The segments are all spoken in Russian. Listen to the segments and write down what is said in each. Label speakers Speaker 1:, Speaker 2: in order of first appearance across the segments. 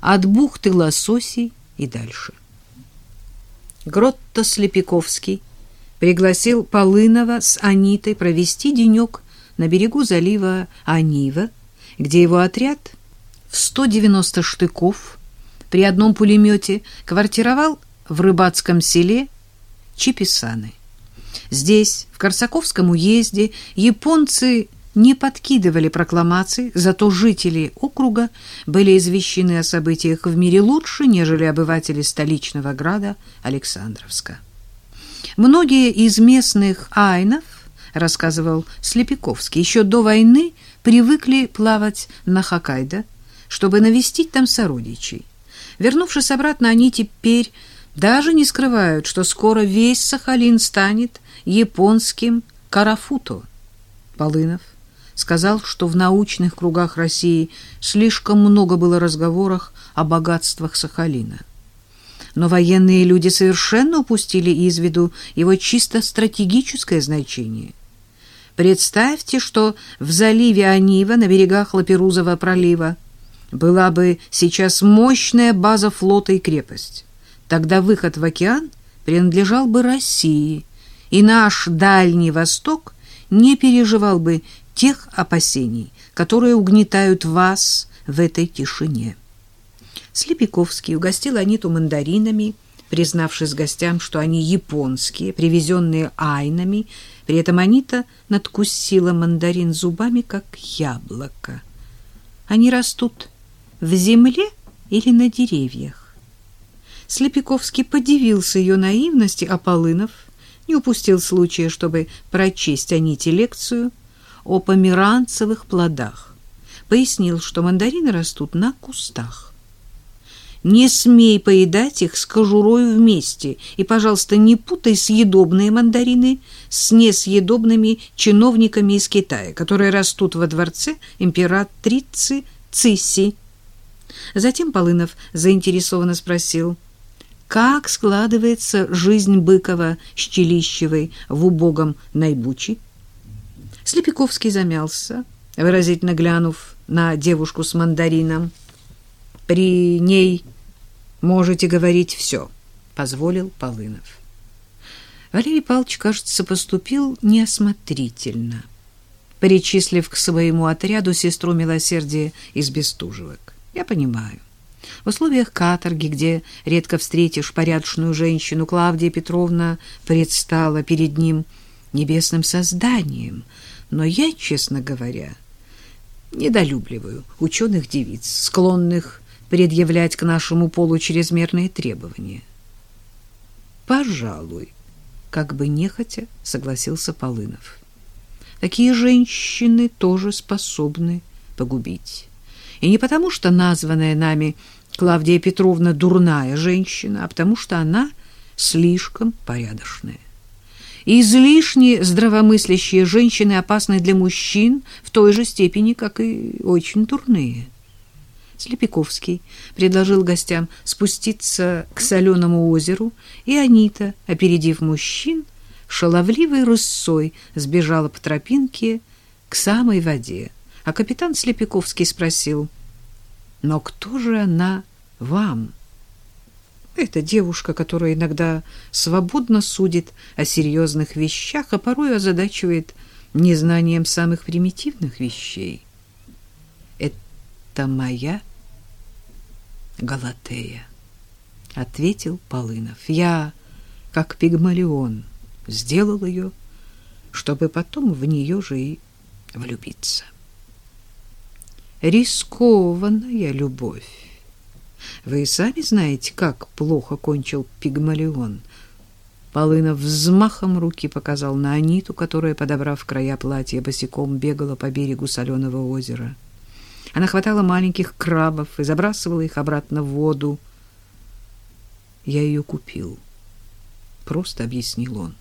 Speaker 1: от бухты Лососей и дальше. Гротто Слепиковский пригласил Полынова с Анитой провести денек на берегу залива Анива, где его отряд в 190 штыков при одном пулемете квартировал в рыбацком селе Чиписаны. Здесь, в Корсаковском уезде, японцы не подкидывали прокламаций, зато жители округа были извещены о событиях в мире лучше, нежели обыватели столичного града Александровска. Многие из местных айнов, рассказывал Слепиковский, еще до войны привыкли плавать на Хоккайдо, чтобы навестить там сородичей. Вернувшись обратно, они теперь даже не скрывают, что скоро весь Сахалин станет японским Карафуто. Полынов сказал, что в научных кругах России слишком много было разговоров о богатствах Сахалина. Но военные люди совершенно упустили из виду его чисто стратегическое значение. Представьте, что в заливе Анива на берегах Лаперузова пролива была бы сейчас мощная база флота и крепость. Тогда выход в океан принадлежал бы России, и наш Дальний Восток не переживал бы тех опасений, которые угнетают вас в этой тишине. Слепиковский угостил Аниту мандаринами, признавшись гостям, что они японские, привезенные айнами. При этом Анита надкусила мандарин зубами, как яблоко. Они растут в земле или на деревьях? Слепиковский подивился ее наивности, а Полынов не упустил случая, чтобы прочесть Аните лекцию о померанцевых плодах. Пояснил, что мандарины растут на кустах. Не смей поедать их с кожурой вместе, и, пожалуйста, не путай съедобные мандарины с несъедобными чиновниками из Китая, которые растут во дворце императрицы Цисси. Затем Полынов заинтересованно спросил, как складывается жизнь Быкова с Челищевой в убогом Найбучи. Слепиковский замялся, выразительно глянув на девушку с мандарином. «При ней можете говорить все», — позволил Полынов. Валерий Павлович, кажется, поступил неосмотрительно, перечислив к своему отряду сестру милосердия из Бестужевок. Я понимаю. В условиях каторги, где редко встретишь порядочную женщину, Клавдия Петровна предстала перед ним небесным созданием. Но я, честно говоря, недолюбливаю ученых девиц, склонных предъявлять к нашему полу чрезмерные требования. Пожалуй, как бы нехотя согласился Полынов. Такие женщины тоже способны погубить. И не потому, что названная нами Клавдия Петровна дурная женщина, а потому что она слишком порядочная. Излишне здравомыслящие женщины опасны для мужчин в той же степени, как и очень дурные. Слепиковский предложил гостям спуститься к соленому озеру, и Анита, опередив мужчин, шаловливой рысцой сбежала по тропинке к самой воде а капитан Слепиковский спросил, «Но кто же она вам?» Это девушка, которая иногда свободно судит о серьезных вещах, а порой озадачивает незнанием самых примитивных вещей. «Это моя Галатея», — ответил Полынов. «Я, как пигмалион, сделал ее, чтобы потом в нее же и влюбиться» рискованная любовь. Вы сами знаете, как плохо кончил Пигмалион. Полынов взмахом руки показал на Аниту, которая, подобрав края платья, босиком бегала по берегу соленого озера. Она хватала маленьких крабов и забрасывала их обратно в воду. Я ее купил, просто объяснил он.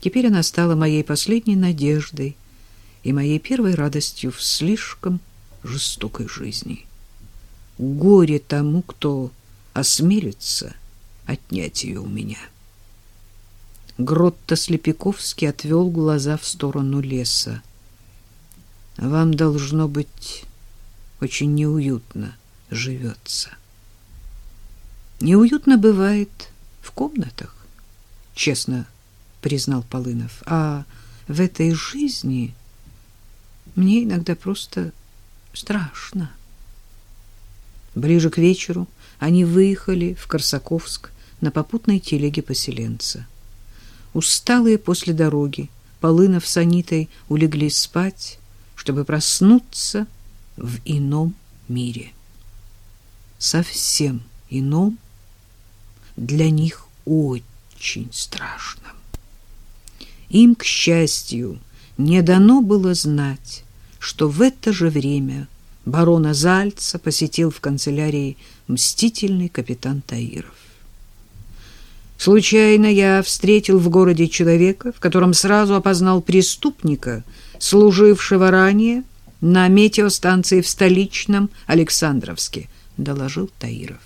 Speaker 1: Теперь она стала моей последней надеждой и моей первой радостью в слишком жестокой жизни. Горе тому, кто осмелится отнять ее у меня. Гротто Слепиковский отвел глаза в сторону леса. Вам должно быть очень неуютно живется. Неуютно бывает в комнатах, честно признал Полынов. А в этой жизни мне иногда просто страшно. Ближе к вечеру они выехали в Корсаковск на попутной телеге поселенца. Усталые после дороги, Полынов с Анитой улеглись спать, чтобы проснуться в ином мире. Совсем ином, для них очень страшном. Им, к счастью, не дано было знать, что в это же время барона Зальца посетил в канцелярии мстительный капитан Таиров. Случайно я встретил в городе человека, в котором сразу опознал преступника, служившего ранее на метеостанции в столичном Александровске, доложил Таиров.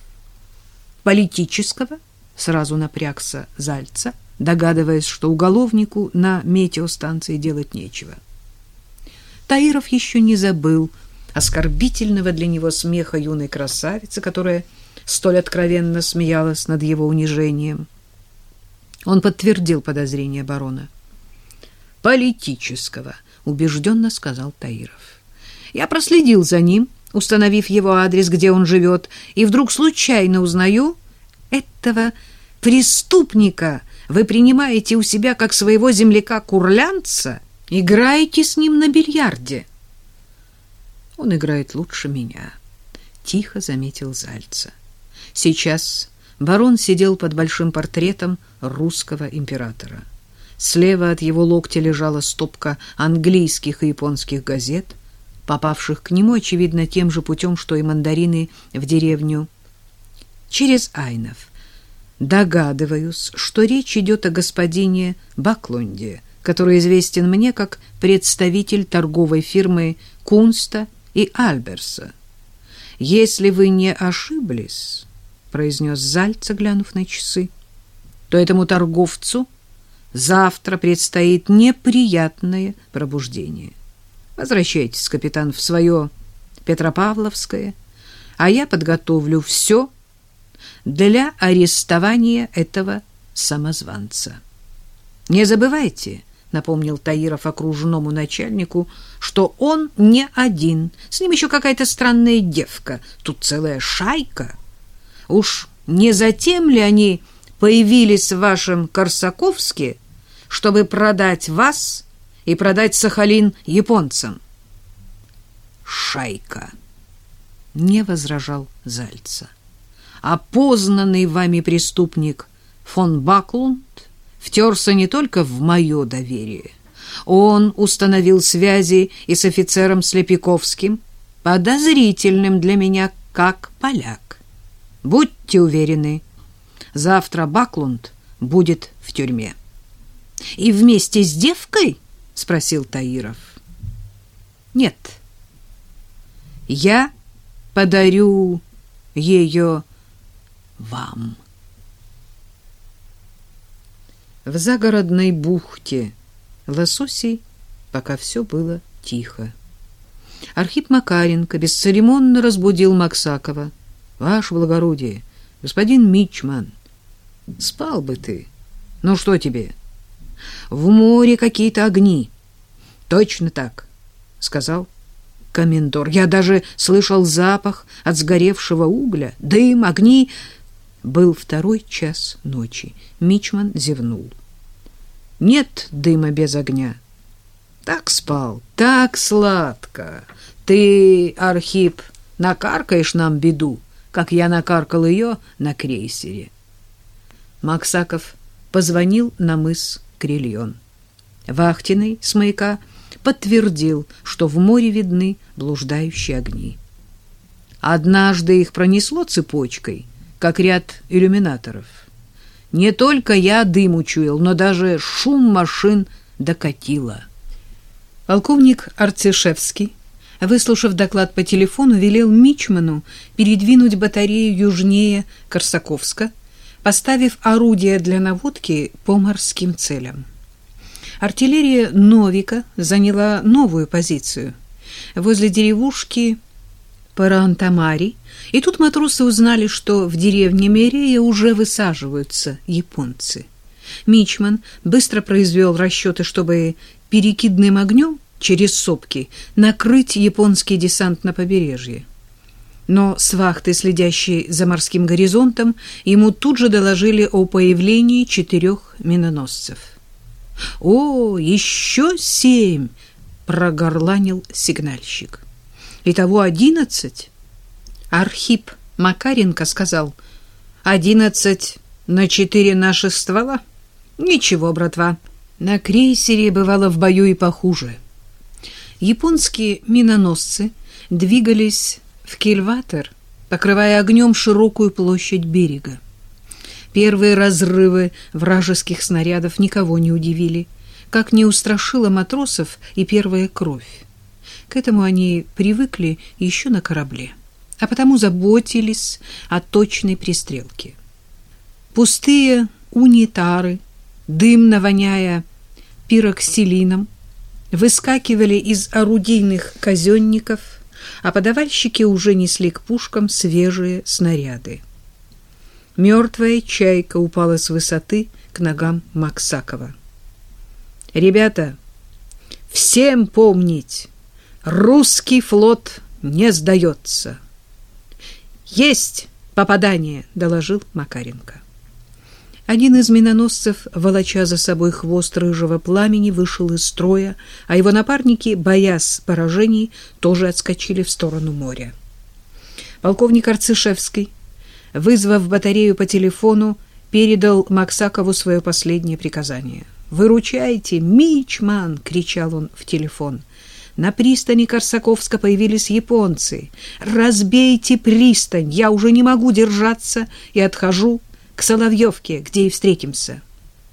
Speaker 1: Политического сразу напрягся Зальца – догадываясь, что уголовнику на метеостанции делать нечего. Таиров еще не забыл оскорбительного для него смеха юной красавицы, которая столь откровенно смеялась над его унижением. Он подтвердил подозрение барона. «Политического», — убежденно сказал Таиров. «Я проследил за ним, установив его адрес, где он живет, и вдруг случайно узнаю этого преступника, вы принимаете у себя как своего земляка-курлянца, играете с ним на бильярде. Он играет лучше меня, тихо заметил Зальца. Сейчас барон сидел под большим портретом русского императора. Слева от его локтя лежала стопка английских и японских газет, попавших к нему, очевидно, тем же путем, что и мандарины в деревню. Через Айнов Догадываюсь, что речь идет о господине Баклунде, который известен мне как представитель торговой фирмы Кунста и Альберса. Если вы не ошиблись, произнес Зальца, глянув на часы, то этому торговцу завтра предстоит неприятное пробуждение. Возвращайтесь, капитан, в свое Петропавловское, а я подготовлю все для арестования этого самозванца. Не забывайте, напомнил Таиров окружному начальнику, что он не один, с ним еще какая-то странная девка, тут целая шайка. Уж не затем ли они появились в вашем Корсаковске, чтобы продать вас и продать Сахалин японцам? Шайка, не возражал Зальца опознанный вами преступник фон Баклунд втерся не только в мое доверие. Он установил связи и с офицером Слепиковским, подозрительным для меня как поляк. Будьте уверены, завтра Баклунд будет в тюрьме. — И вместе с девкой? — спросил Таиров. — Нет. Я подарю ее вам. В загородной бухте лососей пока все было тихо. Архип Макаренко бесцеремонно разбудил Максакова. «Ваше благородие, господин Мичман, спал бы ты. Ну что тебе? В море какие-то огни». «Точно так», — сказал комендор. «Я даже слышал запах от сгоревшего угля, дым, огни...» Был второй час ночи. Мичман зевнул. Нет дыма без огня. Так спал, так сладко. Ты, Архип, накаркаешь нам беду, как я накаркал ее на крейсере. Максаков позвонил на мыс Крильон. Вахтенный с маяка подтвердил, что в море видны блуждающие огни. Однажды их пронесло цепочкой — как ряд иллюминаторов. Не только я дым учуял, но даже шум машин докатило. Полковник Арцишевский, выслушав доклад по телефону, велел Мичману передвинуть батарею южнее Корсаковска, поставив орудия для наводки по морским целям. Артиллерия Новика заняла новую позицию возле деревушки Парантамари, и тут матросы узнали, что в деревне Мерея уже высаживаются японцы. Мичман быстро произвел расчеты, чтобы перекидным огнем через сопки накрыть японский десант на побережье. Но с вахты, следящей за морским горизонтом, ему тут же доложили о появлении четырех миноносцев. «О, еще семь!» — прогорланил сигнальщик. «Итого одиннадцать?» Архип Макаренко сказал. «Одиннадцать на четыре наших ствола?» «Ничего, братва, на крейсере бывало в бою и похуже». Японские миноносцы двигались в кильватер, покрывая огнем широкую площадь берега. Первые разрывы вражеских снарядов никого не удивили, как не устрашила матросов и первая кровь. К этому они привыкли еще на корабле, а потому заботились о точной пристрелке. Пустые унитары, дымно воняя пироксилином, выскакивали из орудийных казенников, а подавальщики уже несли к пушкам свежие снаряды. Мертвая чайка упала с высоты к ногам Максакова. «Ребята, всем помнить, русский флот не сдается!» «Есть попадание!» — доложил Макаренко. Один из миноносцев, волоча за собой хвост рыжего пламени, вышел из строя, а его напарники, боясь поражений, тоже отскочили в сторону моря. Полковник Арцишевский, вызвав батарею по телефону, передал Максакову свое последнее приказание. «Выручайте, Мичман!» — кричал он в телефон. «На пристани Корсаковска появились японцы. Разбейте пристань! Я уже не могу держаться и отхожу к Соловьевке, где и встретимся.